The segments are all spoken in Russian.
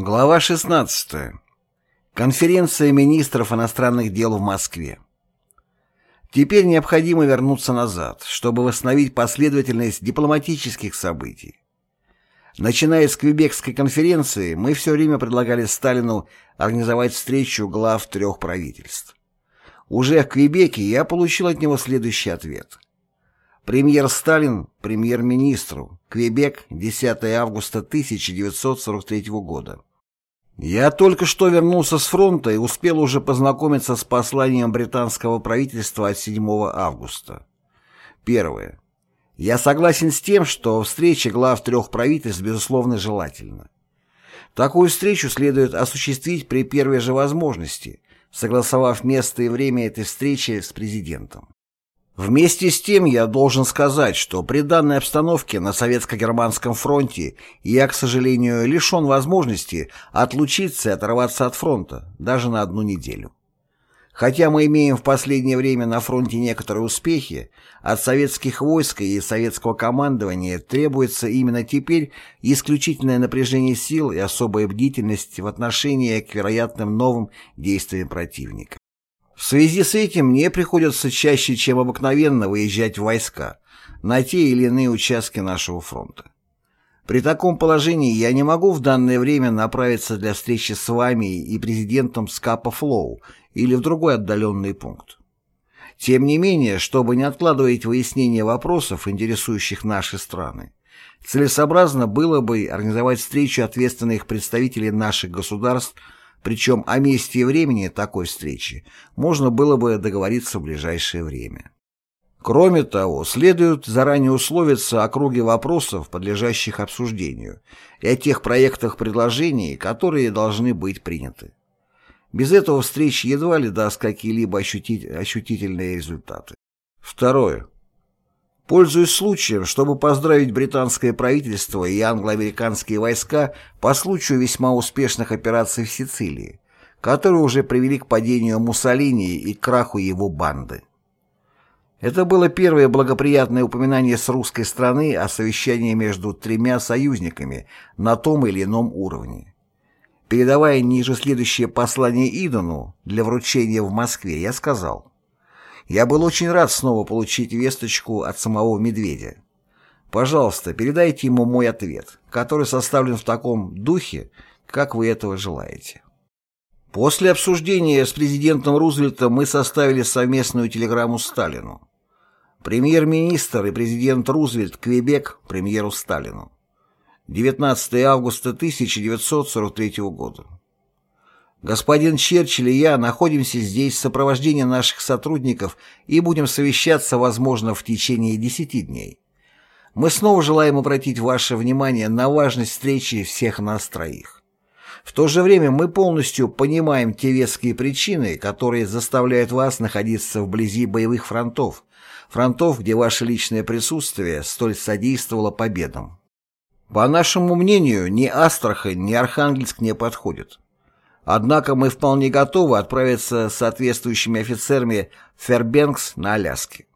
Глава 16. Конференция министров иностранных дел в Москве. Теперь необходимо вернуться назад, чтобы восстановить последовательность дипломатических событий. Начиная с Квебекской конференции, мы все время предлагали Сталину организовать встречу глав трех правительств. Уже в Квебеке я получил от него следующий ответ. Премьер Сталин премьер-министру. Квебек, 10 августа 1943 года. Я только что вернулся с фронта и успел уже познакомиться с посланием британского правительства от 7 августа. Первое. Я согласен с тем, что встреча глав трех правительств безусловно желательна. Такую встречу следует осуществить при первой же возможности, согласовав место и время этой встречи с президентом. Вместе с тем я должен сказать, что при данной обстановке на Советско-Германском фронте я, к сожалению, лишен возможности отлучиться и оторваться от фронта, даже на одну неделю. Хотя мы имеем в последнее время на фронте некоторые успехи, от советских войск и советского командования требуется именно теперь исключительное напряжение сил и особая бдительность в отношении к вероятным новым действиям противника. В связи с этим мне приходится чаще, чем обыкновенно, выезжать в войска на те или иные участки нашего фронта. При таком положении я не могу в данное время направиться для встречи с вами и президентом Скапа Флоу или в другой отдаленный пункт. Тем не менее, чтобы не откладывать выяснение вопросов, интересующих наши страны, целесообразно было бы организовать встречу ответственных представителей наших государств причем о месте и времени такой встречи можно было бы договориться в ближайшее время. Кроме того, следует заранее условиться о круге вопросов, подлежащих обсуждению, и о тех проектах предложений, которые должны быть приняты. Без этого встречи едва ли даст какие-либо ощутительные результаты. Второе. Пользуясь случаем, чтобы поздравить британское правительство и англо-американские войска по случаю весьма успешных операций в Сицилии, которые уже привели к падению Муссолини и краху его банды. Это было первое благоприятное упоминание с русской стороны о совещании между тремя союзниками на том или ином уровне. Передавая ниже следующее послание Идону для вручения в Москве, я сказал я был очень рад снова получить весточку от самого Медведя. Пожалуйста, передайте ему мой ответ, который составлен в таком духе, как вы этого желаете. После обсуждения с президентом Рузвельтом мы составили совместную телеграмму Сталину. Премьер-министр и президент Рузвельт Квебек премьеру Сталину. 19 августа 1943 года. Господин Черчилль и я находимся здесь в сопровождении наших сотрудников и будем совещаться, возможно, в течение десяти дней. Мы снова желаем обратить ваше внимание на важность встречи всех нас троих. В то же время мы полностью понимаем те веские причины, которые заставляют вас находиться вблизи боевых фронтов, фронтов, где ваше личное присутствие столь содействовало победам. По нашему мнению, ни Астрахань, ни Архангельск не подходят. Однако мы вполне готовы отправиться с соответствующими офицерами Фербенкс на Аляске.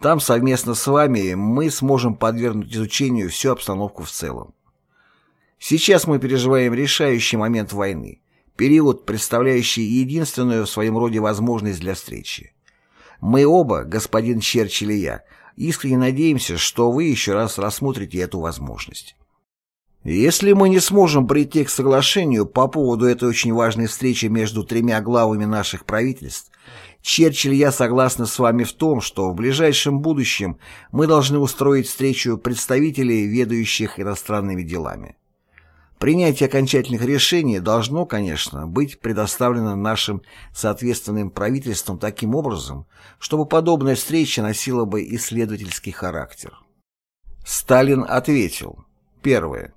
Там совместно с вами мы сможем подвергнуть изучению всю обстановку в целом. Сейчас мы переживаем решающий момент войны, период, представляющий единственную в своем роде возможность для встречи. Мы оба, господин Черчилль и я, искренне надеемся, что вы еще раз рассмотрите эту возможность. Если мы не сможем прийти к соглашению по поводу этой очень важной встречи между тремя главами наших правительств, Черчилль я согласна с вами в том, что в ближайшем будущем мы должны устроить встречу представителей, ведающих иностранными делами. Принятие окончательных решений должно, конечно, быть предоставлено нашим соответственным правительствам таким образом, чтобы подобная встреча носила бы исследовательский характер. Сталин ответил. Первое.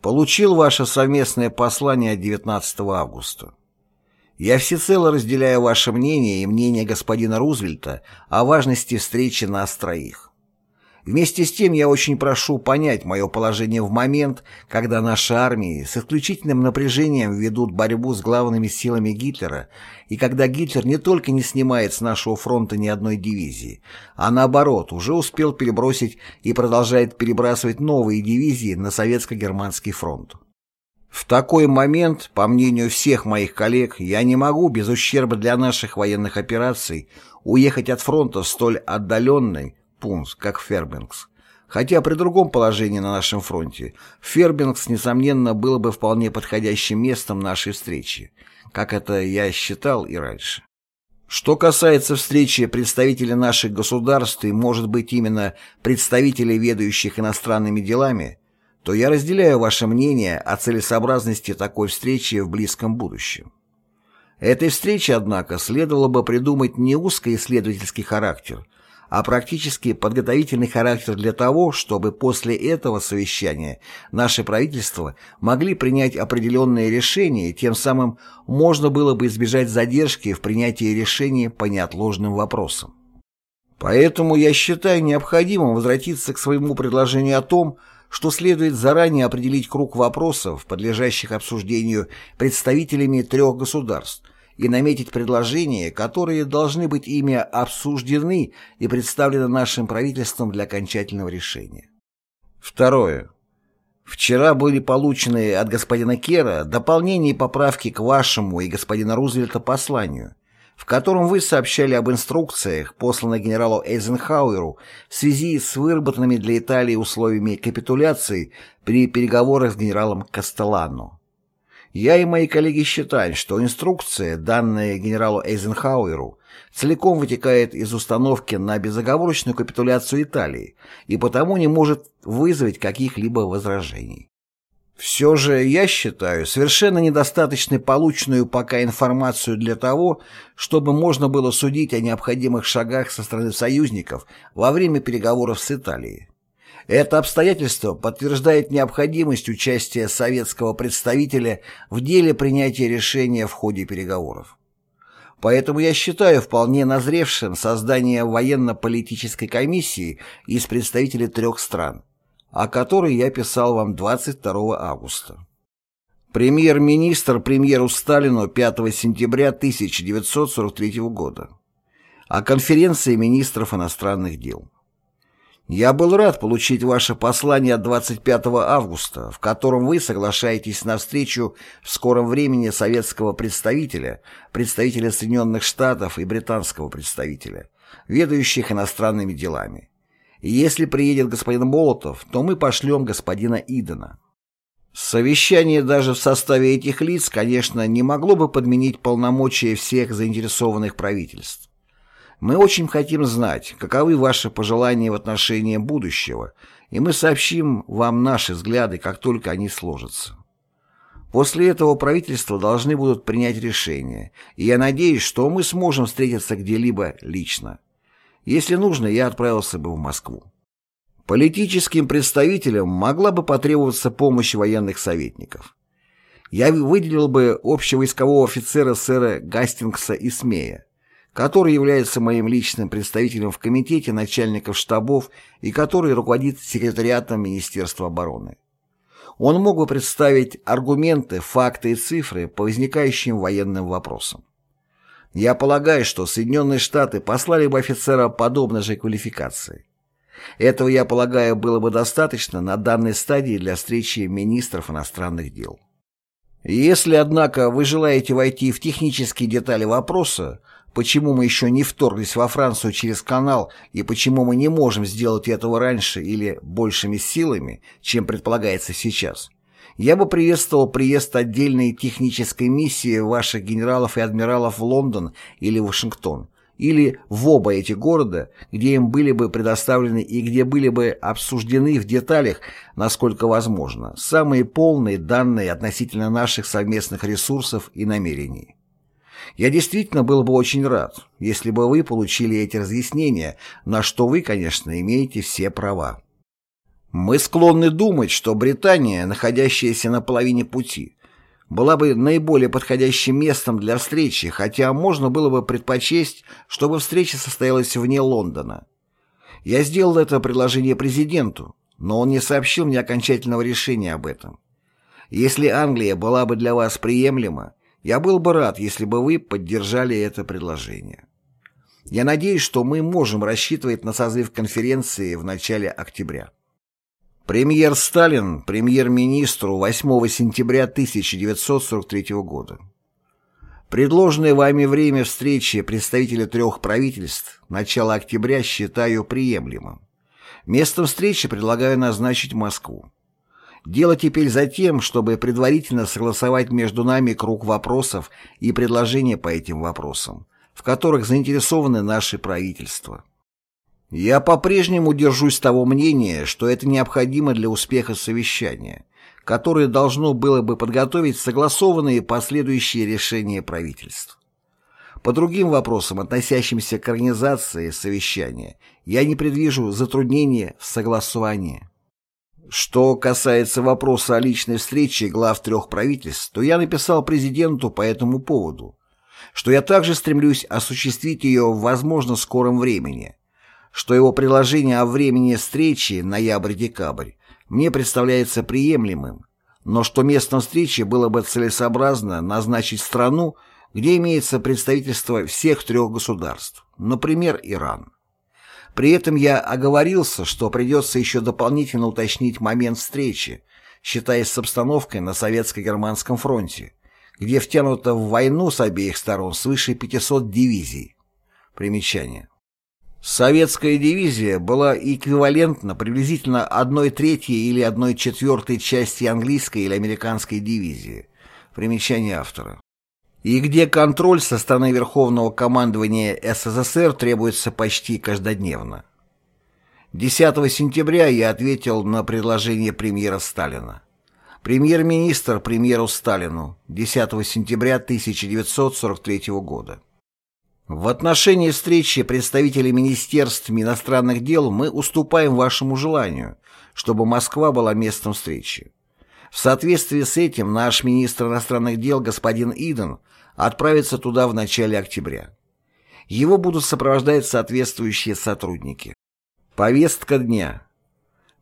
Получил ваше совместное послание от 19 августа. Я всецело разделяю ваше мнение и мнение господина Рузвельта о важности встречи нас троих. Вместе с тем я очень прошу понять мое положение в момент, когда наши армии с исключительным напряжением ведут борьбу с главными силами Гитлера, и когда Гитлер не только не снимает с нашего фронта ни одной дивизии, а наоборот, уже успел перебросить и продолжает перебрасывать новые дивизии на советско-германский фронт. В такой момент, по мнению всех моих коллег, я не могу без ущерба для наших военных операций уехать от фронта в столь отдаленный пункт, как Фербингс. Хотя при другом положении на нашем фронте Фербингс, несомненно, было бы вполне подходящим местом нашей встречи, как это я считал и раньше. Что касается встречи представителей наших государств и, может быть, именно представителей, ведущих иностранными делами, то я разделяю ваше мнение о целесообразности такой встречи в близком будущем. Этой встрече, однако, следовало бы придумать не узкоисследовательский характер, а практически подготовительный характер для того, чтобы после этого совещания наши правительства могли принять определенные решения, и тем самым можно было бы избежать задержки в принятии решений по неотложным вопросам. Поэтому я считаю необходимым возвратиться к своему предложению о том, что следует заранее определить круг вопросов, подлежащих обсуждению представителями трех государств – и наметить предложения, которые должны быть ими обсуждены и представлены нашим правительством для окончательного решения. Второе. Вчера были получены от господина Кера дополнения и поправки к вашему и господина Рузвельта посланию, в котором вы сообщали об инструкциях, посланных генералу Эйзенхауэру в связи с выработанными для Италии условиями капитуляции при переговорах с генералом Кастеллано. Я и мои коллеги считаем, что инструкция, данная генералу Эйзенхауэру, целиком вытекает из установки на безоговорочную капитуляцию Италии и потому не может вызвать каких-либо возражений. Все же я считаю совершенно недостаточной полученную пока информацию для того, чтобы можно было судить о необходимых шагах со стороны союзников во время переговоров с Италией. Это обстоятельство подтверждает необходимость участия советского представителя в деле принятия решения в ходе переговоров. Поэтому я считаю вполне назревшим создание военно-политической комиссии из представителей трех стран, о которой я писал вам 22 августа. Премьер-министр премьеру Сталину 5 сентября 1943 года. О конференции министров иностранных дел. Я был рад получить ваше послание от 25 августа, в котором вы соглашаетесь на встречу в скором времени советского представителя, представителя Соединенных Штатов и британского представителя, ведающих иностранными делами. Если приедет господин Молотов, то мы пошлем господина Идена. Совещание даже в составе этих лиц, конечно, не могло бы подменить полномочия всех заинтересованных правительств. Мы очень хотим знать, каковы ваши пожелания в отношении будущего, и мы сообщим вам наши взгляды, как только они сложатся. После этого правительства должны будут принять решение, и я надеюсь, что мы сможем встретиться где-либо лично. Если нужно, я отправился бы в Москву. Политическим представителям могла бы потребоваться помощь военных советников. Я выделил бы общевойскового офицера сэра Гастингса и Смея, который является моим личным представителем в Комитете начальников штабов и который руководит секретариатом Министерства обороны. Он мог бы представить аргументы, факты и цифры по возникающим военным вопросам. Я полагаю, что Соединенные Штаты послали бы офицера подобной же квалификации. Этого, я полагаю, было бы достаточно на данной стадии для встречи министров иностранных дел. Если, однако, вы желаете войти в технические детали вопроса, почему мы еще не вторглись во Францию через канал и почему мы не можем сделать этого раньше или большими силами, чем предполагается сейчас, я бы приветствовал приезд отдельной технической миссии ваших генералов и адмиралов в Лондон или Вашингтон, или в оба эти города, где им были бы предоставлены и где были бы обсуждены в деталях, насколько возможно, самые полные данные относительно наших совместных ресурсов и намерений. Я действительно был бы очень рад, если бы вы получили эти разъяснения, на что вы, конечно, имеете все права. Мы склонны думать, что Британия, находящаяся на половине пути, была бы наиболее подходящим местом для встречи, хотя можно было бы предпочесть, чтобы встреча состоялась вне Лондона. Я сделал это предложение президенту, но он не сообщил мне окончательного решения об этом. Если Англия была бы для вас приемлема, я был бы рад, если бы вы поддержали это предложение. Я надеюсь, что мы можем рассчитывать на созыв конференции в начале октября. Премьер Сталин премьер-министру 8 сентября 1943 года. Предложенное вами время встречи представителей трех правительств начала октября считаю приемлемым. Местом встречи предлагаю назначить Москву. Дело теперь за тем, чтобы предварительно согласовать между нами круг вопросов и предложения по этим вопросам, в которых заинтересованы наши правительства. Я по-прежнему держусь того мнения, что это необходимо для успеха совещания, которое должно было бы подготовить согласованные последующие решения правительств. По другим вопросам, относящимся к организации совещания, я не предвижу затруднения в согласовании. Что касается вопроса о личной встрече глав трех правительств, то я написал президенту по этому поводу, что я также стремлюсь осуществить ее в возможно скором времени, что его предложение о времени встречи ноябрь-декабрь мне представляется приемлемым, но что местом встречи было бы целесообразно назначить страну, где имеется представительство всех трех государств, например, Иран. При этом я оговорился, что придется еще дополнительно уточнить момент встречи, считаясь с обстановкой на Советско-Германском фронте, где втянуто в войну с обеих сторон свыше 500 дивизий. Примечание. Советская дивизия была эквивалентна приблизительно одной третьей или одной четвертой части английской или американской дивизии. Примечание автора. И где контроль со стороны Верховного командования СССР требуется почти каждодневно. 10 сентября я ответил на предложение премьера Сталина. Премьер-министр премьеру Сталину 10 сентября 1943 года. В отношении встречи представителей Министерств иностранных дел мы уступаем вашему желанию, чтобы Москва была местом встречи. В соответствии с этим наш министр иностранных дел господин Иден отправится туда в начале октября. Его будут сопровождать соответствующие сотрудники. Повестка дня.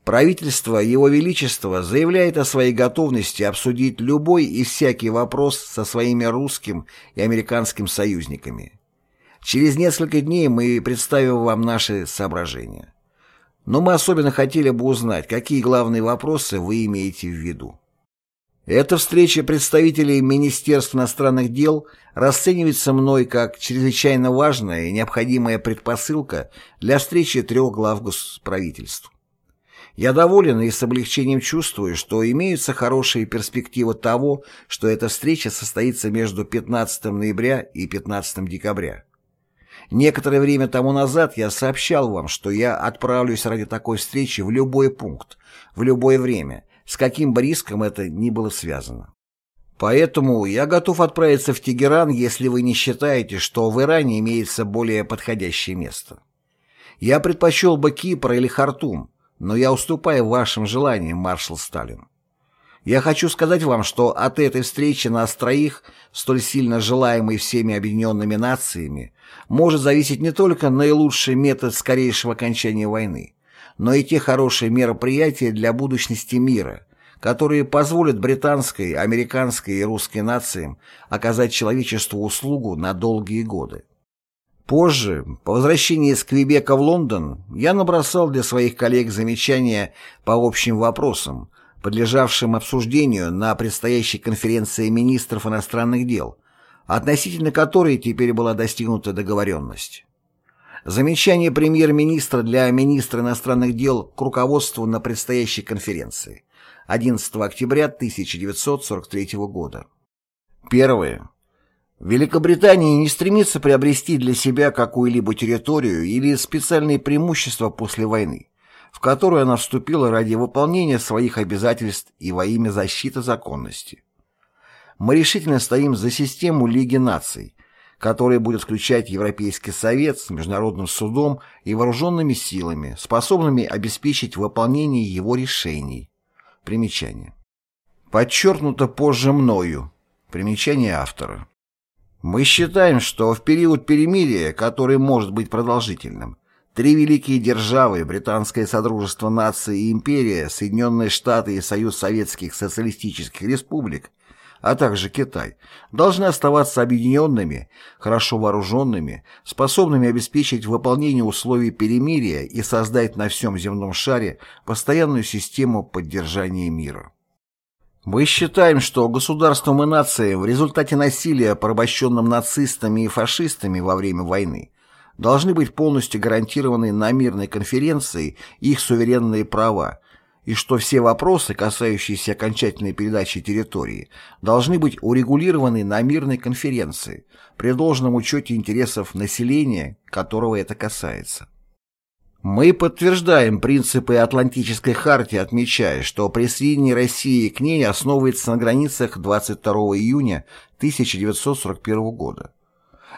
Правительство Его Величества заявляет о своей готовности обсудить любой и всякий вопрос со своими русским и американским союзниками. Через несколько дней мы представим вам наши соображения. Но мы особенно хотели бы узнать, какие главные вопросы вы имеете в виду. Эта встреча представителей Министерств иностранных дел расценивается мной как чрезвычайно важная и необходимая предпосылка для встречи трех глав правительств. Я доволен и с облегчением чувствую, что имеются хорошие перспективы того, что эта встреча состоится между 15 ноября и 15 декабря. Некоторое время тому назад я сообщал вам, что я отправлюсь ради такой встречи в любой пункт, в любое время, с каким бы риском это ни было связано. Поэтому я готов отправиться в Тегеран, если вы не считаете, что в Иране имеется более подходящее место. Я предпочел бы Кипр или Хартум, но я уступаю вашим желаниям, маршал Сталин. Я хочу сказать вам, что от этой встречи нас троих, столь сильно желаемой всеми объединенными нациями, может зависеть не только наилучший метод скорейшего окончания войны, но и те хорошие мероприятия для будущности мира, которые позволят британской, американской и русской нациям оказать человечеству услугу на долгие годы. Позже, по возвращении из Квебека в Лондон, я набросал для своих коллег замечания по общим вопросам, подлежавшим обсуждению на предстоящей конференции министров иностранных дел, относительно которой теперь была достигнута договоренность. Замечание премьер-министра для министра иностранных дел к руководству на предстоящей конференции 11 октября 1943 года. Первое. Великобритания не стремится приобрести для себя какую-либо территорию или специальные преимущества после войны в которую она вступила ради выполнения своих обязательств и во имя защиты законности. Мы решительно стоим за систему Лиги наций, которая будет включать Европейский Совет с Международным судом и вооруженными силами, способными обеспечить выполнение его решений. Примечание. Подчеркнуто позже мною. Примечание автора. Мы считаем, что в период перемирия, который может быть продолжительным, Три великие державы, Британское Содружество Наций и Империя, Соединенные Штаты и Союз Советских Социалистических Республик, а также Китай, должны оставаться объединенными, хорошо вооруженными, способными обеспечить выполнение условий перемирия и создать на всем земном шаре постоянную систему поддержания мира. Мы считаем, что государствам и нациям в результате насилия, порабощенным нацистами и фашистами во время войны, должны быть полностью гарантированы на мирной конференции их суверенные права, и что все вопросы, касающиеся окончательной передачи территории, должны быть урегулированы на мирной конференции при должном учете интересов населения, которого это касается. Мы подтверждаем принципы Атлантической хартии, отмечая, что присоединение России к ней основывается на границах 22 июня 1941 года.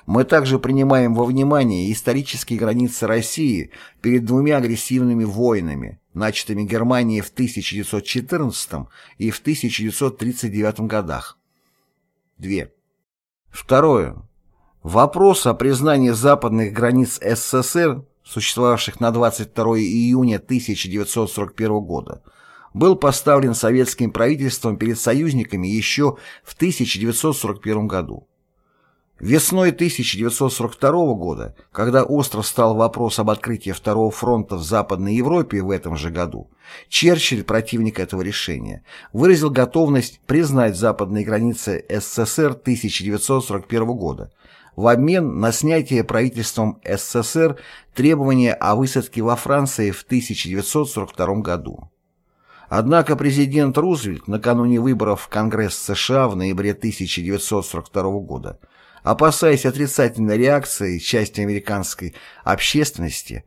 Мы также принимаем во внимание исторические границы России перед двумя агрессивными войнами, начатыми Германией в 1914 и в 1939 годах. 2. Второе. Вопрос о признании западных границ СССР, существовавших на 22 июня 1941 года, был поставлен советским правительством перед союзниками еще в 1941 году. Весной 1942 года, когда остро стал вопрос об открытии Второго фронта в Западной Европе в этом же году, Черчилль, противник этого решения, выразил готовность признать западные границы СССР 1941 года в обмен на снятие правительством СССР требования о высадке во Франции в 1942 году. Однако президент Рузвельт накануне выборов в Конгресс США в ноябре 1942 года опасаясь отрицательной реакции части американской общественности,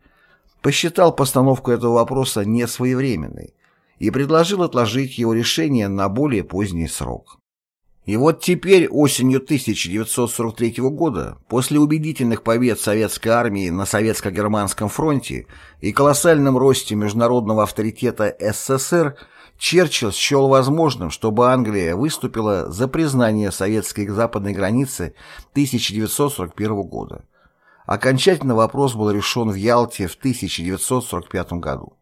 посчитал постановку этого вопроса несвоевременной и предложил отложить его решение на более поздний срок. И вот теперь, осенью 1943 года, после убедительных побед советской армии на Советско-Германском фронте и колоссальном росте международного авторитета СССР, Черчилль счел возможным, чтобы Англия выступила за признание советской западной границы 1941 года. Окончательно вопрос был решен в Ялте в 1945 году.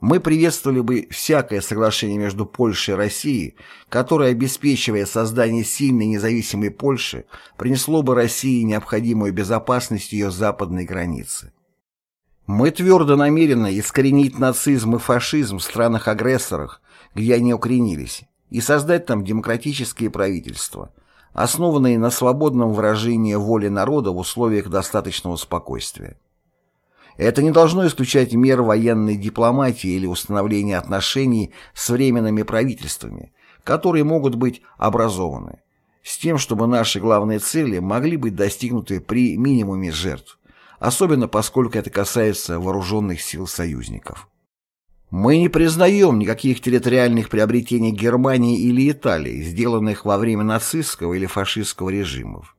Мы приветствовали бы всякое соглашение между Польшей и Россией, которое, обеспечивая создание сильной независимой Польши, принесло бы России необходимую безопасность ее западной границы. Мы твердо намерены искоренить нацизм и фашизм в странах-агрессорах, где они укоренились, и создать там демократические правительства, основанные на свободном выражении воли народа в условиях достаточного спокойствия. Это не должно исключать мер военной дипломатии или установления отношений с временными правительствами, которые могут быть образованы, с тем, чтобы наши главные цели могли быть достигнуты при минимуме жертв особенно поскольку это касается вооруженных сил союзников. Мы не признаем никаких территориальных приобретений Германии или Италии, сделанных во время нацистского или фашистского режимов.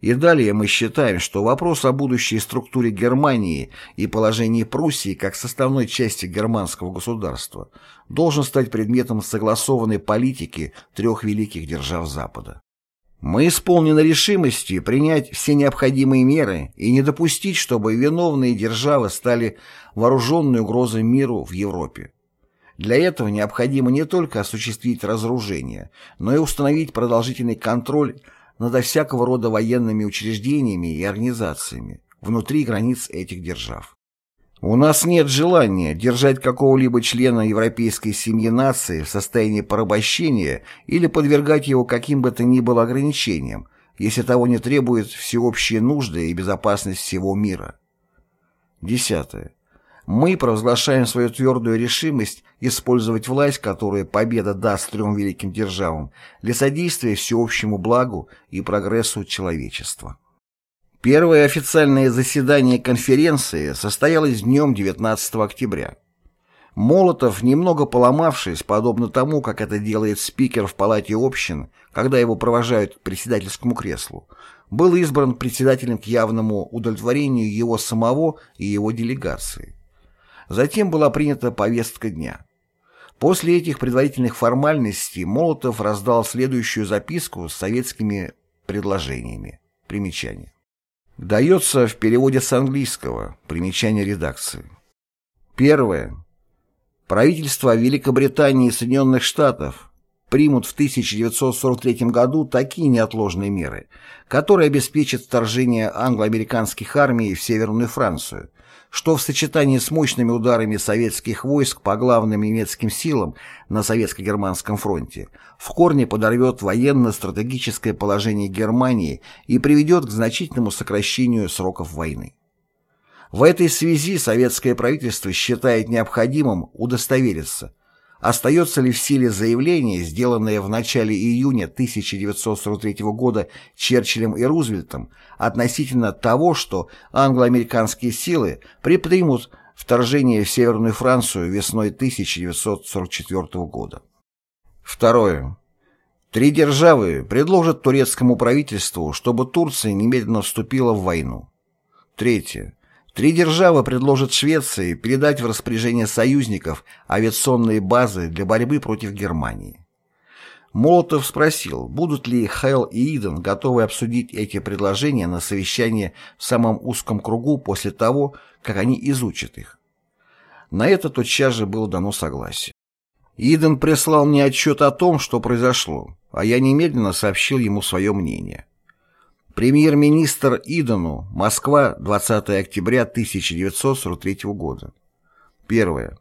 И далее мы считаем, что вопрос о будущей структуре Германии и положении Пруссии как составной части германского государства должен стать предметом согласованной политики трех великих держав Запада. Мы исполнены решимости принять все необходимые меры и не допустить, чтобы виновные державы стали вооруженной угрозой миру в Европе. Для этого необходимо не только осуществить разоружение, но и установить продолжительный контроль над всякого рода военными учреждениями и организациями внутри границ этих держав. У нас нет желания держать какого-либо члена европейской семьи нации в состоянии порабощения или подвергать его каким бы то ни было ограничениям, если того не требует всеобщие нужды и безопасность всего мира. Десятое. Мы провозглашаем свою твердую решимость использовать власть, которую победа даст трем великим державам, для содействия всеобщему благу и прогрессу человечества. Первое официальное заседание конференции состоялось днем 19 октября. Молотов, немного поломавшись, подобно тому, как это делает спикер в Палате общин, когда его провожают к председательскому креслу, был избран председателем к явному удовлетворению его самого и его делегации. Затем была принята повестка дня. После этих предварительных формальностей Молотов раздал следующую записку с советскими предложениями. Примечание. Дается в переводе с английского. Примечание редакции. Первое. Правительства Великобритании и Соединенных Штатов примут в 1943 году такие неотложные меры, которые обеспечат вторжение англо-американских армий в Северную Францию, что в сочетании с мощными ударами советских войск по главным немецким силам на советско-германском фронте в корне подорвет военно-стратегическое положение Германии и приведет к значительному сокращению сроков войны. В этой связи советское правительство считает необходимым удостовериться, остается ли в силе заявление, сделанное в начале июня 1943 года Черчиллем и Рузвельтом относительно того, что англо-американские силы предпримут вторжение в Северную Францию весной 1944 года. Второе. Три державы предложат турецкому правительству, чтобы Турция немедленно вступила в войну. Третье. Три державы предложат Швеции передать в распоряжение союзников авиационные базы для борьбы против Германии. Молотов спросил, будут ли Хелл и Иден готовы обсудить эти предложения на совещании в самом узком кругу после того, как они изучат их. На это тотчас же было дано согласие. Иден прислал мне отчет о том, что произошло, а я немедленно сообщил ему свое мнение. Премьер-министр Идону. Москва, 20 октября 1943 года. Первое.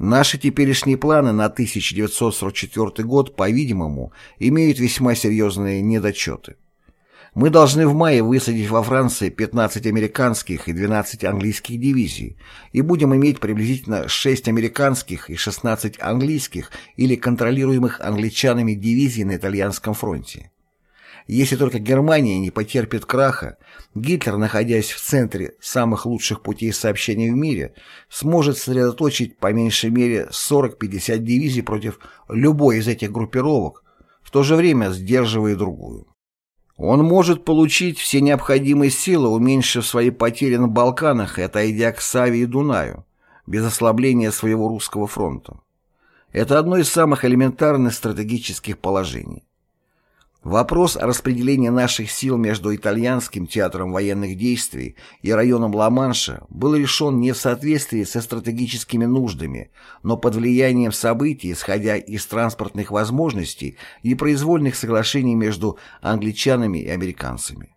Наши теперешние планы на 1944 год, по-видимому, имеют весьма серьезные недочеты. Мы должны в мае высадить во Франции 15 американских и 12 английских дивизий и будем иметь приблизительно 6 американских и 16 английских или контролируемых англичанами дивизий на итальянском фронте. Если только Германия не потерпит краха, Гитлер, находясь в центре самых лучших путей сообщения в мире, сможет сосредоточить по меньшей мере 40-50 дивизий против любой из этих группировок, в то же время сдерживая другую. Он может получить все необходимые силы, уменьшив свои потери на Балканах и отойдя к Саве и Дунаю, без ослабления своего русского фронта. Это одно из самых элементарных стратегических положений. Вопрос о распределении наших сил между итальянским театром военных действий и районом Ла-Манша был решен не в соответствии со стратегическими нуждами, но под влиянием событий, исходя из транспортных возможностей и произвольных соглашений между англичанами и американцами.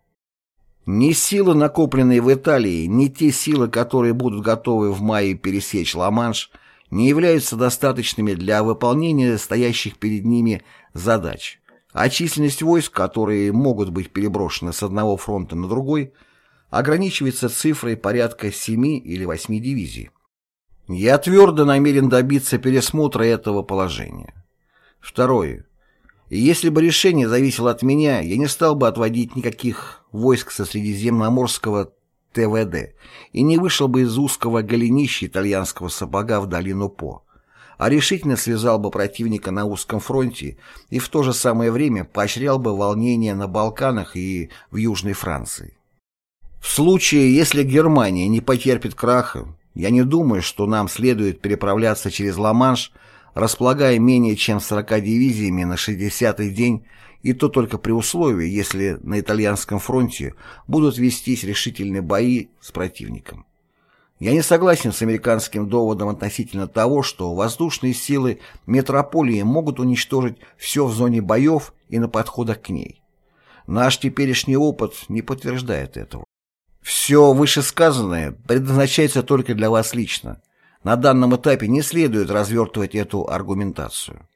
Ни силы, накопленные в Италии, ни те силы, которые будут готовы в мае пересечь Ла-Манш, не являются достаточными для выполнения стоящих перед ними задач а численность войск, которые могут быть переброшены с одного фронта на другой, ограничивается цифрой порядка 7 или 8 дивизий. Я твердо намерен добиться пересмотра этого положения. Второе. Если бы решение зависело от меня, я не стал бы отводить никаких войск со Средиземноморского ТВД и не вышел бы из узкого голенища итальянского сапога в долину По а решительно связал бы противника на узком фронте и в то же самое время поощрял бы волнения на Балканах и в Южной Франции. В случае, если Германия не потерпит краха, я не думаю, что нам следует переправляться через Ла-Манш, располагая менее чем 40 дивизиями на 60-й день, и то только при условии, если на итальянском фронте будут вестись решительные бои с противником. Я не согласен с американским доводом относительно того, что воздушные силы метрополии могут уничтожить все в зоне боев и на подходах к ней. Наш теперешний опыт не подтверждает этого. Все вышесказанное предназначается только для вас лично. На данном этапе не следует развертывать эту аргументацию.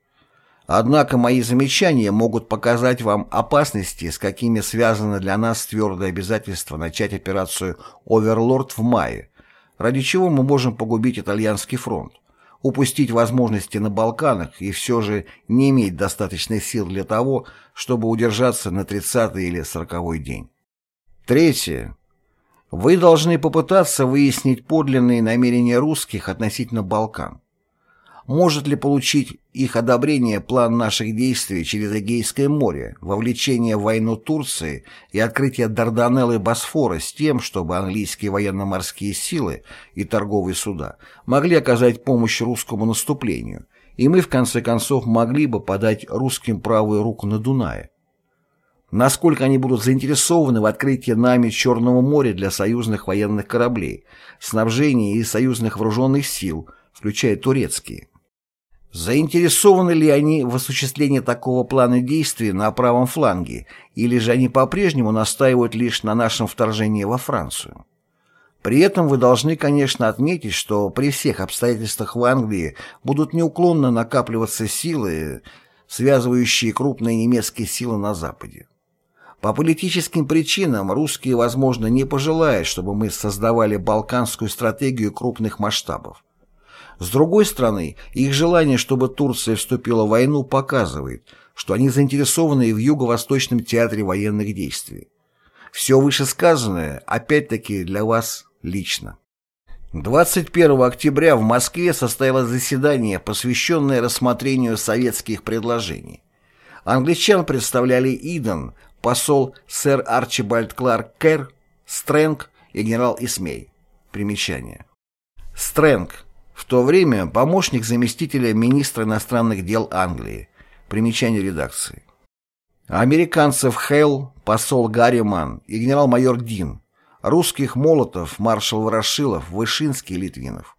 Однако мои замечания могут показать вам опасности, с какими связано для нас твердое обязательство начать операцию «Оверлорд» в мае, ради чего мы можем погубить итальянский фронт, упустить возможности на Балканах и все же не иметь достаточной сил для того, чтобы удержаться на 30-й или 40-й день. Третье. Вы должны попытаться выяснить подлинные намерения русских относительно Балкан. Может ли получить их одобрение план наших действий через Эгейское море, вовлечение в войну Турции и открытие Дарданелл и Босфора с тем, чтобы английские военно-морские силы и торговые суда могли оказать помощь русскому наступлению, и мы в конце концов могли бы подать русским правую руку на Дунае? Насколько они будут заинтересованы в открытии нами Черного моря для союзных военных кораблей, снабжения и союзных вооруженных сил, включая турецкие? Заинтересованы ли они в осуществлении такого плана действий на правом фланге, или же они по-прежнему настаивают лишь на нашем вторжении во Францию? При этом вы должны, конечно, отметить, что при всех обстоятельствах в Англии будут неуклонно накапливаться силы, связывающие крупные немецкие силы на Западе. По политическим причинам русские, возможно, не пожелают, чтобы мы создавали балканскую стратегию крупных масштабов. С другой стороны, их желание, чтобы Турция вступила в войну, показывает, что они заинтересованы и в Юго-Восточном театре военных действий. Все вышесказанное, опять-таки, для вас лично. 21 октября в Москве состоялось заседание, посвященное рассмотрению советских предложений. Англичан представляли Иден, посол сэр Арчибальд Кларк Керр, Стрэнг и генерал Исмей. Примечание. Стрэнг в то время помощник заместителя министра иностранных дел Англии. Примечание редакции. Американцев Хейл, посол Гарриман и генерал-майор Дин. Русских Молотов, маршал Ворошилов, Вышинский, Литвинов.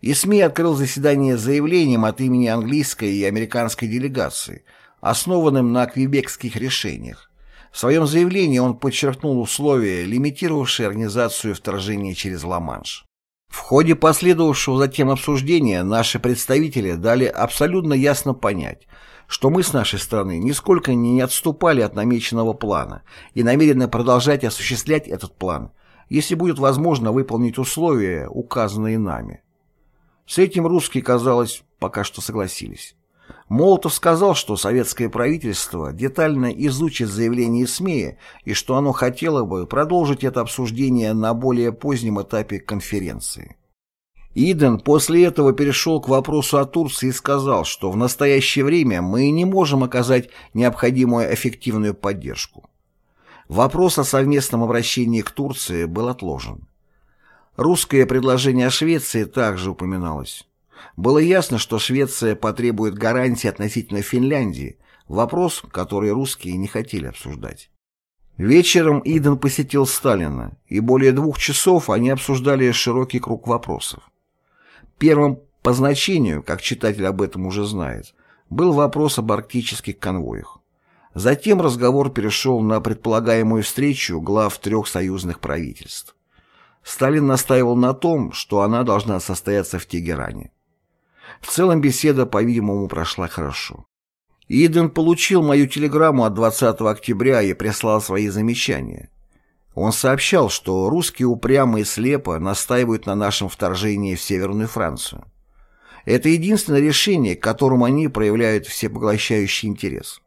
И СМИ открыл заседание заявлением от имени английской и американской делегации, основанным на квебекских решениях. В своем заявлении он подчеркнул условия, лимитировавшие организацию вторжения через Ла-Манш. В ходе последовавшего затем обсуждения наши представители дали абсолютно ясно понять, что мы с нашей стороны нисколько не отступали от намеченного плана и намерены продолжать осуществлять этот план, если будет возможно выполнить условия, указанные нами. С этим русские, казалось, пока что согласились. Молотов сказал, что советское правительство детально изучит заявление СМИ и что оно хотело бы продолжить это обсуждение на более позднем этапе конференции. Иден после этого перешел к вопросу о Турции и сказал, что в настоящее время мы не можем оказать необходимую эффективную поддержку. Вопрос о совместном обращении к Турции был отложен. Русское предложение о Швеции также упоминалось. Было ясно, что Швеция потребует гарантий относительно Финляндии, вопрос, который русские не хотели обсуждать. Вечером Иден посетил Сталина, и более двух часов они обсуждали широкий круг вопросов. Первым по значению, как читатель об этом уже знает, был вопрос об арктических конвоях. Затем разговор перешел на предполагаемую встречу глав трех союзных правительств. Сталин настаивал на том, что она должна состояться в Тегеране. В целом беседа, по-видимому, прошла хорошо. Иден получил мою телеграмму от 20 октября и прислал свои замечания. Он сообщал, что русские упрямо и слепо настаивают на нашем вторжении в Северную Францию. Это единственное решение, к которому они проявляют всепоглощающий интерес.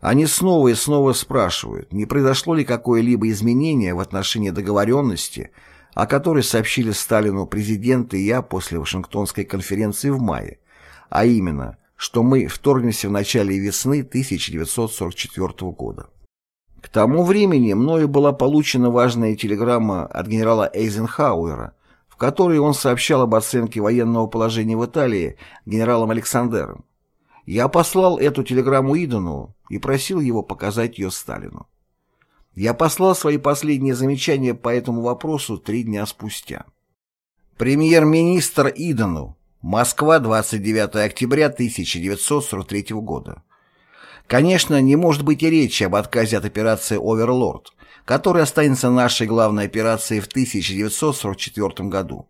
Они снова и снова спрашивают, не произошло ли какое-либо изменение в отношении договоренности, о которой сообщили Сталину президент и я после Вашингтонской конференции в мае, а именно, что мы вторгнемся в начале весны 1944 года. К тому времени мною была получена важная телеграмма от генерала Эйзенхауэра, в которой он сообщал об оценке военного положения в Италии генералом Александером. Я послал эту телеграмму Идену и просил его показать ее Сталину. Я послал свои последние замечания по этому вопросу три дня спустя. Премьер-министр Идену. Москва, 29 октября 1943 года. Конечно, не может быть и речи об отказе от операции «Оверлорд», которая останется нашей главной операцией в 1944 году.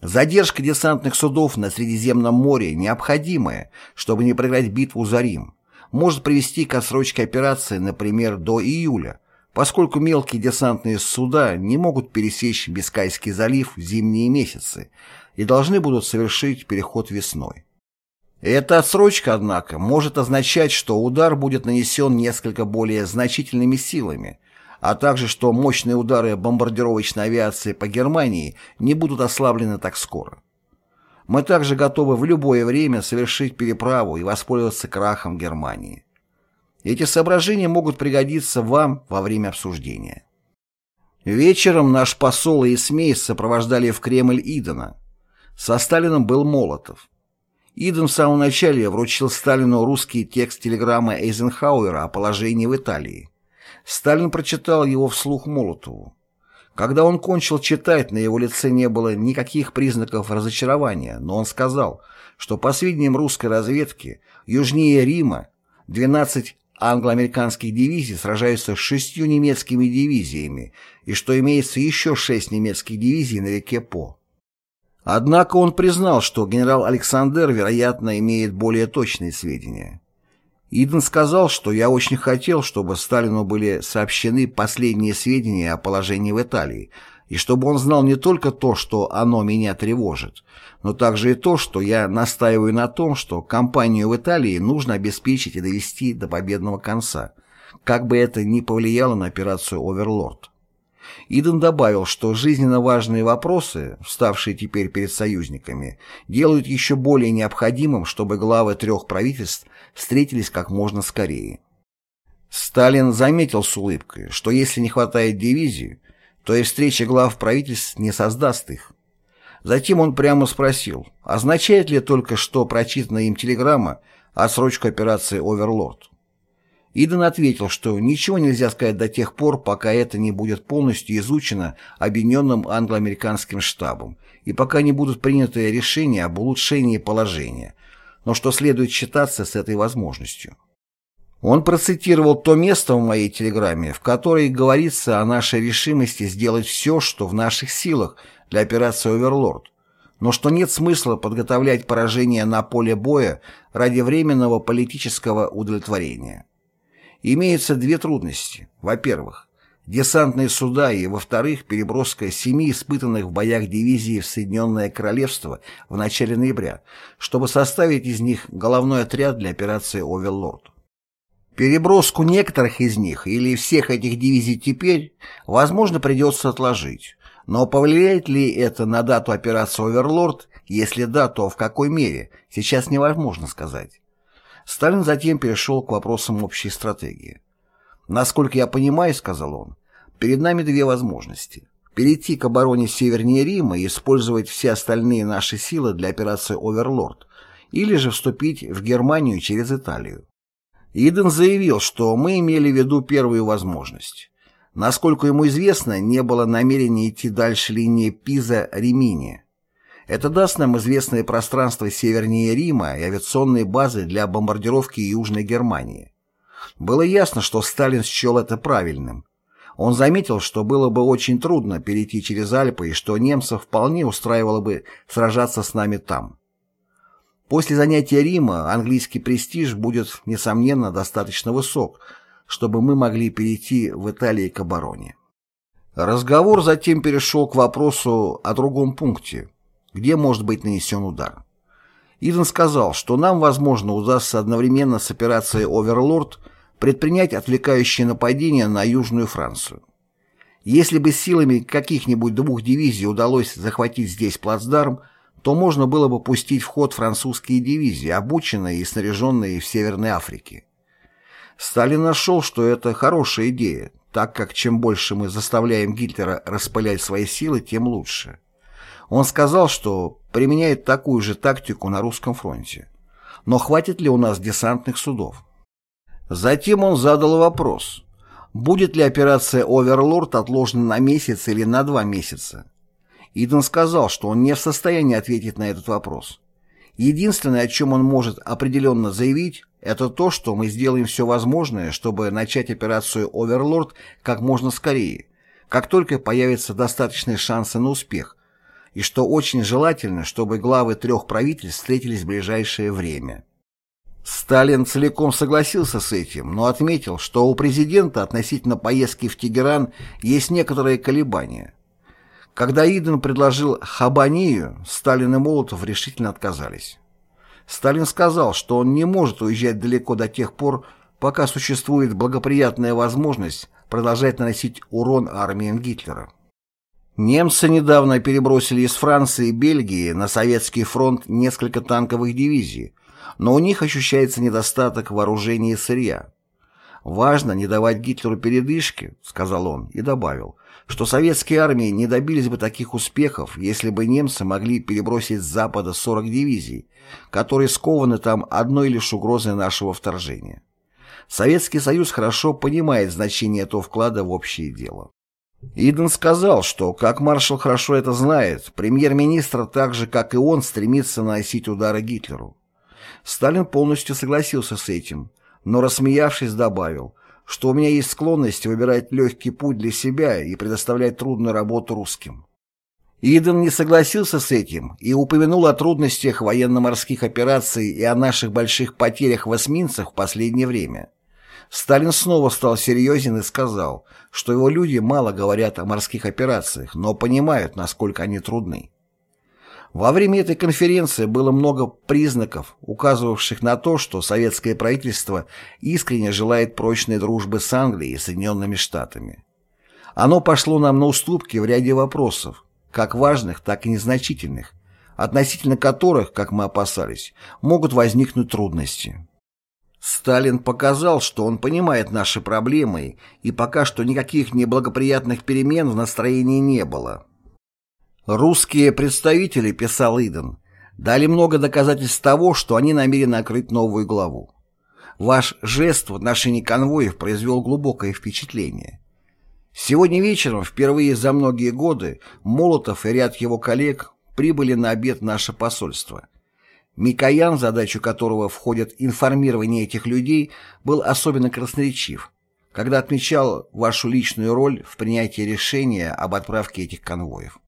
Задержка десантных судов на Средиземном море необходимая, чтобы не проиграть битву за Рим, может привести к отсрочке операции, например, до июля, поскольку мелкие десантные суда не могут пересечь Бискайский залив в зимние месяцы и должны будут совершить переход весной. Эта отсрочка, однако, может означать, что удар будет нанесен несколько более значительными силами, а также что мощные удары бомбардировочной авиации по Германии не будут ослаблены так скоро. Мы также готовы в любое время совершить переправу и воспользоваться крахом Германии. Эти соображения могут пригодиться вам во время обсуждения. Вечером наш посол и Исмей сопровождали в Кремль Идена. Со Сталином был Молотов. Иден в самом начале вручил Сталину русский текст телеграммы Эйзенхауэра о положении в Италии. Сталин прочитал его вслух Молотову. Когда он кончил читать, на его лице не было никаких признаков разочарования, но он сказал, что по сведениям русской разведки, южнее Рима 12 англо-американских дивизий сражаются с шестью немецкими дивизиями и что имеется еще шесть немецких дивизий на реке По. Однако он признал, что генерал Александр, вероятно, имеет более точные сведения. Иден сказал, что я очень хотел, чтобы Сталину были сообщены последние сведения о положении в Италии, и чтобы он знал не только то, что оно меня тревожит, но также и то, что я настаиваю на том, что кампанию в Италии нужно обеспечить и довести до победного конца, как бы это ни повлияло на операцию «Оверлорд». Иден добавил, что жизненно важные вопросы, вставшие теперь перед союзниками, делают еще более необходимым, чтобы главы трех правительств встретились как можно скорее. Сталин заметил с улыбкой, что если не хватает дивизии, то и встреча глав правительств не создаст их. Затем он прямо спросил, означает ли только что прочитанная им телеграмма отсрочку операции «Оверлорд». Иден ответил, что ничего нельзя сказать до тех пор, пока это не будет полностью изучено объединенным англо-американским штабом и пока не будут приняты решения об улучшении положения, но что следует считаться с этой возможностью. Он процитировал то место в моей телеграмме, в которой говорится о нашей решимости сделать все, что в наших силах для операции «Оверлорд», но что нет смысла подготовлять поражение на поле боя ради временного политического удовлетворения. Имеются две трудности. Во-первых, десантные суда и, во-вторых, переброска семи испытанных в боях дивизий в Соединенное Королевство в начале ноября, чтобы составить из них головной отряд для операции «Оверлорд». Переброску некоторых из них или всех этих дивизий теперь, возможно, придется отложить. Но повлияет ли это на дату операции «Оверлорд»? Если да, то в какой мере, сейчас невозможно сказать. Сталин затем перешел к вопросам общей стратегии. «Насколько я понимаю, — сказал он, — перед нами две возможности. Перейти к обороне севернее Рима и использовать все остальные наши силы для операции «Оверлорд», или же вступить в Германию через Италию. Иден заявил, что мы имели в виду первую возможность. Насколько ему известно, не было намерения идти дальше линии Пиза-Римини. Это даст нам известное пространство севернее Рима и авиационные базы для бомбардировки Южной Германии. Было ясно, что Сталин счел это правильным. Он заметил, что было бы очень трудно перейти через Альпы и что немцев вполне устраивало бы сражаться с нами там. После занятия Рима английский престиж будет, несомненно, достаточно высок, чтобы мы могли перейти в Италии к обороне. Разговор затем перешел к вопросу о другом пункте – где может быть нанесен удар. Иден сказал, что нам, возможно, удастся одновременно с операцией «Оверлорд» предпринять отвлекающее нападение на Южную Францию. Если бы силами каких-нибудь двух дивизий удалось захватить здесь плацдарм, то можно было бы пустить в ход французские дивизии, обученные и снаряженные в Северной Африке. Сталин нашел, что это хорошая идея, так как чем больше мы заставляем Гитлера распылять свои силы, тем лучше. Он сказал, что применяет такую же тактику на русском фронте. Но хватит ли у нас десантных судов? Затем он задал вопрос, будет ли операция «Оверлорд» отложена на месяц или на два месяца. Иден сказал, что он не в состоянии ответить на этот вопрос. Единственное, о чем он может определенно заявить, это то, что мы сделаем все возможное, чтобы начать операцию «Оверлорд» как можно скорее, как только появятся достаточные шансы на успех, и что очень желательно, чтобы главы трех правительств встретились в ближайшее время. Сталин целиком согласился с этим, но отметил, что у президента относительно поездки в Тегеран есть некоторые колебания. Когда Иден предложил Хабанию, Сталин и Молотов решительно отказались. Сталин сказал, что он не может уезжать далеко до тех пор, пока существует благоприятная возможность продолжать наносить урон армиям Гитлера. Немцы недавно перебросили из Франции и Бельгии на советский фронт несколько танковых дивизий, но у них ощущается недостаток вооружения и сырья. «Важно не давать Гитлеру передышки», — сказал он и добавил, что советские армии не добились бы таких успехов, если бы немцы могли перебросить с запада 40 дивизий, которые скованы там одной лишь угрозой нашего вторжения. Советский Союз хорошо понимает значение этого вклада в общее дело. Иден сказал, что, как маршал хорошо это знает, премьер-министр так же, как и он, стремится наносить удары Гитлеру. Сталин полностью согласился с этим, но, рассмеявшись, добавил, что у меня есть склонность выбирать легкий путь для себя и предоставлять трудную работу русским. Иден не согласился с этим и упомянул о трудностях военно-морских операций и о наших больших потерях в эсминцах в последнее время. Сталин снова стал серьезен и сказал, что его люди мало говорят о морских операциях, но понимают, насколько они трудны. Во время этой конференции было много признаков, указывавших на то, что советское правительство искренне желает прочной дружбы с Англией и Соединенными Штатами. Оно пошло нам на уступки в ряде вопросов, как важных, так и незначительных, относительно которых, как мы опасались, могут возникнуть трудности. Сталин показал, что он понимает наши проблемы, и пока что никаких неблагоприятных перемен в настроении не было. «Русские представители», — писал Иден, — «дали много доказательств того, что они намерены открыть новую главу. Ваш жест в отношении конвоев произвел глубокое впечатление. Сегодня вечером, впервые за многие годы, Молотов и ряд его коллег прибыли на обед в наше посольство. Микоян, задачу которого входит информирование этих людей, был особенно красноречив, когда отмечал вашу личную роль в принятии решения об отправке этих конвоев.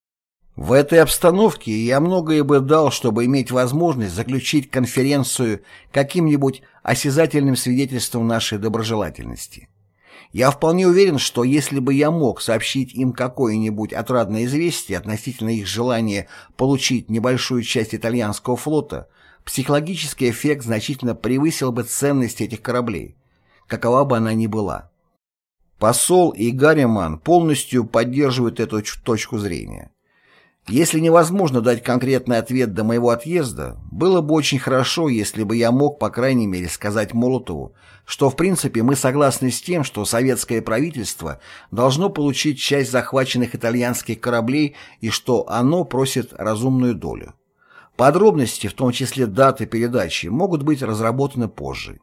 В этой обстановке я многое бы дал, чтобы иметь возможность заключить конференцию каким-нибудь осязательным свидетельством нашей доброжелательности. Я вполне уверен, что если бы я мог сообщить им какое-нибудь отрадное известие относительно их желания получить небольшую часть итальянского флота, психологический эффект значительно превысил бы ценность этих кораблей, какова бы она ни была. Посол и Гарриман полностью поддерживают эту точку зрения. Если невозможно дать конкретный ответ до моего отъезда, было бы очень хорошо, если бы я мог, по крайней мере, сказать Молотову, что в принципе мы согласны с тем, что советское правительство должно получить часть захваченных итальянских кораблей и что оно просит разумную долю. Подробности, в том числе даты передачи, могут быть разработаны позже.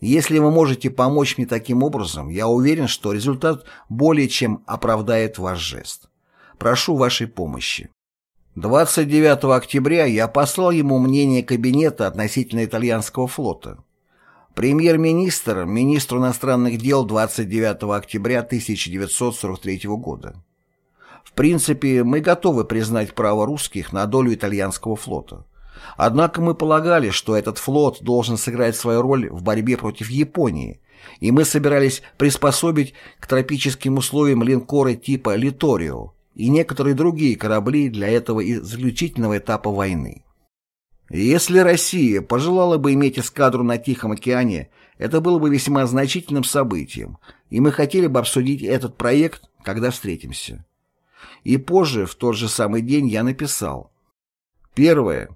Если вы можете помочь мне таким образом, я уверен, что результат более чем оправдает ваш жест. Прошу вашей помощи. 29 октября я послал ему мнение кабинета относительно итальянского флота. Премьер-министр, министр иностранных дел 29 октября 1943 года. В принципе, мы готовы признать право русских на долю итальянского флота. Однако мы полагали, что этот флот должен сыграть свою роль в борьбе против Японии, и мы собирались приспособить к тропическим условиям линкоры типа «Литорио», и некоторые другие корабли для этого заключительного этапа войны. Если Россия пожелала бы иметь эскадру на Тихом океане, это было бы весьма значительным событием, и мы хотели бы обсудить этот проект, когда встретимся. И позже, в тот же самый день, я написал. Первое.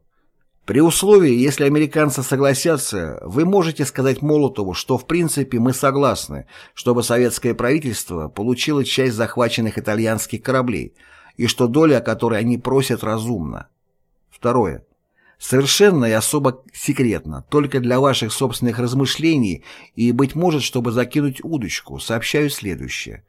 При условии, если американцы согласятся, вы можете сказать Молотову, что в принципе мы согласны, чтобы советское правительство получило часть захваченных итальянских кораблей, и что доля, которой они просят, разумна. Второе. Совершенно и особо секретно, только для ваших собственных размышлений и, быть может, чтобы закинуть удочку, сообщаю следующее.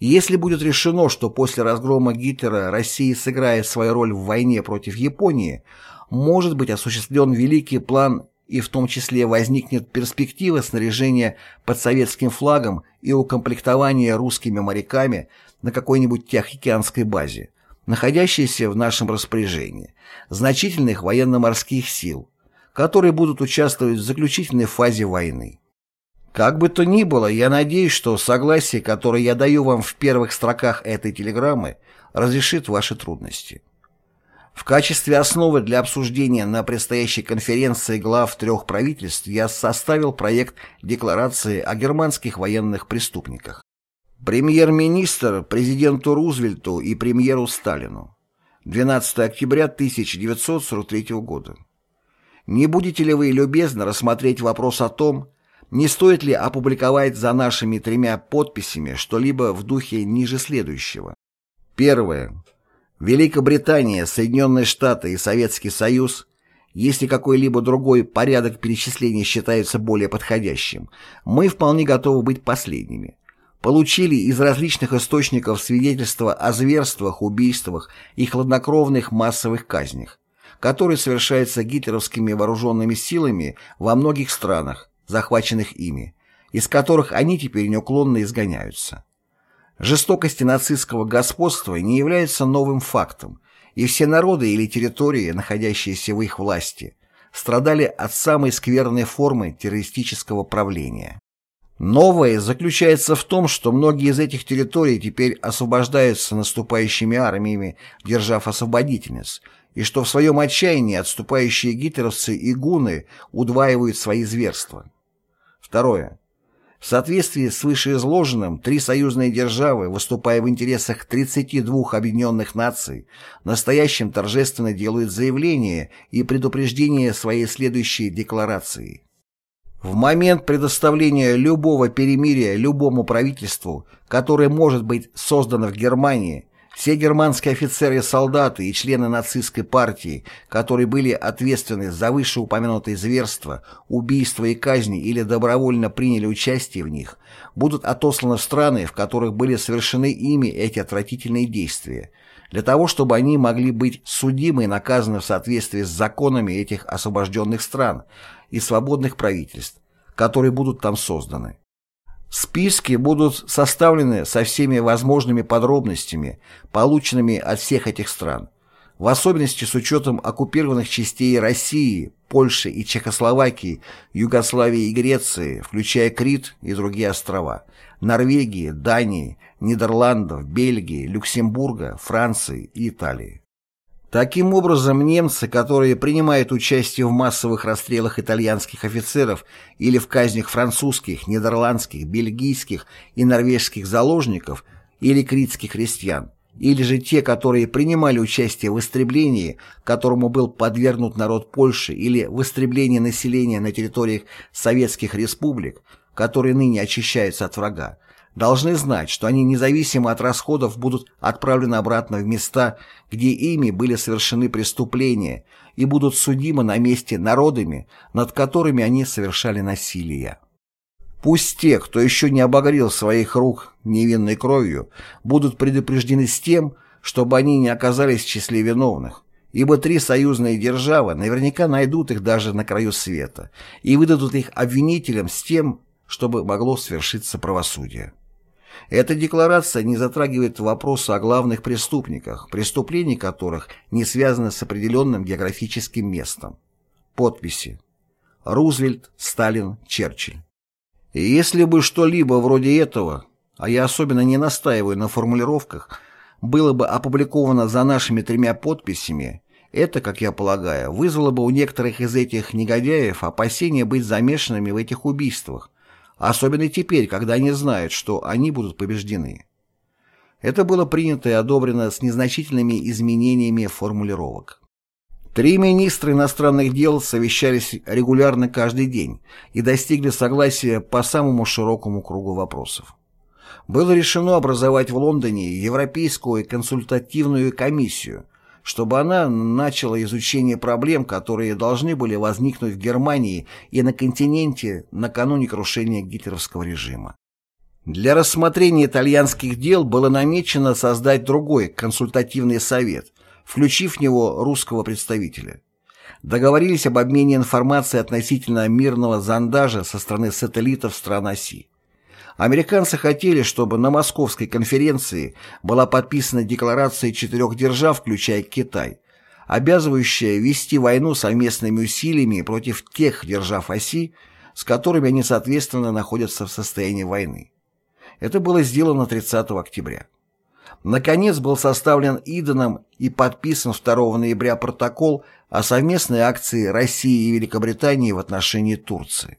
Если будет решено, что после разгрома Гитлера Россия сыграет свою роль в войне против Японии, может быть осуществлен великий план и в том числе возникнет перспектива снаряжения под советским флагом и укомплектования русскими моряками на какой-нибудь Тихоокеанской базе, находящейся в нашем распоряжении, значительных военно-морских сил, которые будут участвовать в заключительной фазе войны. Как бы то ни было, я надеюсь, что согласие, которое я даю вам в первых строках этой телеграммы, разрешит ваши трудности. В качестве основы для обсуждения на предстоящей конференции глав трех правительств я составил проект декларации о германских военных преступниках. Премьер-министр президенту Рузвельту и премьеру Сталину. 12 октября 1943 года. Не будете ли вы любезно рассмотреть вопрос о том, не стоит ли опубликовать за нашими тремя подписями что-либо в духе ниже следующего? Первое. Великобритания, Соединенные Штаты и Советский Союз, если какой-либо другой порядок перечисления считается более подходящим, мы вполне готовы быть последними. получили из различных источников свидетельства о зверствах, убийствах и хладнокровных массовых казнях, которые совершаются гитлеровскими вооруженными силами во многих странах, захваченных ими, из которых они теперь неуклонно изгоняются. Жестокости нацистского господства не являются новым фактом, и все народы или территории, находящиеся в их власти, страдали от самой скверной формы террористического правления. Новое заключается в том, что многие из этих территорий теперь освобождаются наступающими армиями, держав освободительниц, и что в своем отчаянии отступающие гитлеровцы и гуны удваивают свои зверства. Второе. В соответствии с вышеизложенным, три союзные державы, выступая в интересах 32 объединенных наций, настоящим торжественно делают заявление и предупреждение своей следующей декларации. В момент предоставления любого перемирия любому правительству, которое может быть создано в Германии, все германские офицеры и солдаты и члены нацистской партии, которые были ответственны за вышеупомянутые зверства, убийства и казни или добровольно приняли участие в них, будут отосланы в страны, в которых были совершены ими эти отвратительные действия, для того, чтобы они могли быть судимы и наказаны в соответствии с законами этих освобожденных стран и свободных правительств, которые будут там созданы. Списки будут составлены со всеми возможными подробностями, полученными от всех этих стран, в особенности с учетом оккупированных частей России, Польши и Чехословакии, Югославии и Греции, включая Крит и другие острова, Норвегии, Дании, Нидерландов, Бельгии, Люксембурга, Франции и Италии. Таким образом, немцы, которые принимают участие в массовых расстрелах итальянских офицеров или в казнях французских, нидерландских, бельгийских и норвежских заложников или критских крестьян, или же те, которые принимали участие в истреблении, которому был подвергнут народ Польши, или в истреблении населения на территориях советских республик, которые ныне очищаются от врага, должны знать, что они независимо от расходов будут отправлены обратно в места, где ими были совершены преступления, и будут судимы на месте народами, над которыми они совершали насилие. Пусть те, кто еще не обогрел своих рук невинной кровью, будут предупреждены с тем, чтобы они не оказались в числе виновных, ибо три союзные державы наверняка найдут их даже на краю света и выдадут их обвинителям с тем, чтобы могло свершиться правосудие. Эта декларация не затрагивает вопроса о главных преступниках, преступления которых не связаны с определенным географическим местом. Подписи. Рузвельт, Сталин, Черчилль. И если бы что-либо вроде этого, а я особенно не настаиваю на формулировках, было бы опубликовано за нашими тремя подписями, это, как я полагаю, вызвало бы у некоторых из этих негодяев опасения быть замешанными в этих убийствах, Особенно теперь, когда они знают, что они будут побеждены. Это было принято и одобрено с незначительными изменениями формулировок. Три министра иностранных дел совещались регулярно каждый день и достигли согласия по самому широкому кругу вопросов. Было решено образовать в Лондоне Европейскую консультативную комиссию – чтобы она начала изучение проблем, которые должны были возникнуть в Германии и на континенте накануне крушения гитлеровского режима. Для рассмотрения итальянских дел было намечено создать другой консультативный совет, включив в него русского представителя. Договорились об обмене информацией относительно мирного зондажа со стороны сателлитов стран оси. Американцы хотели, чтобы на Московской конференции была подписана декларация четырех держав, включая Китай, обязывающая вести войну совместными усилиями против тех держав оси, с которыми они, соответственно, находятся в состоянии войны. Это было сделано 30 октября. Наконец был составлен Иденом и подписан 2 ноября протокол о совместной акции России и Великобритании в отношении Турции.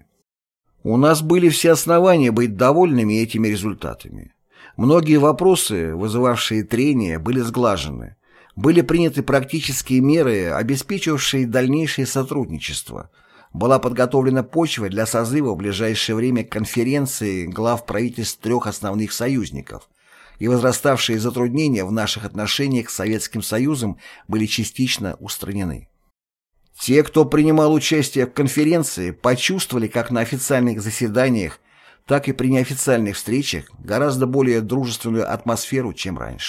У нас были все основания быть довольными этими результатами. Многие вопросы, вызывавшие трения, были сглажены. Были приняты практические меры, обеспечивавшие дальнейшее сотрудничество. Была подготовлена почва для созыва в ближайшее время конференции глав правительств трех основных союзников, и возраставшие затруднения в наших отношениях с Советским Союзом были частично устранены. Те, кто принимал участие в конференции, почувствовали, как на официальных заседаниях, так и при неофициальных встречах гораздо более дружественную атмосферу, чем раньше.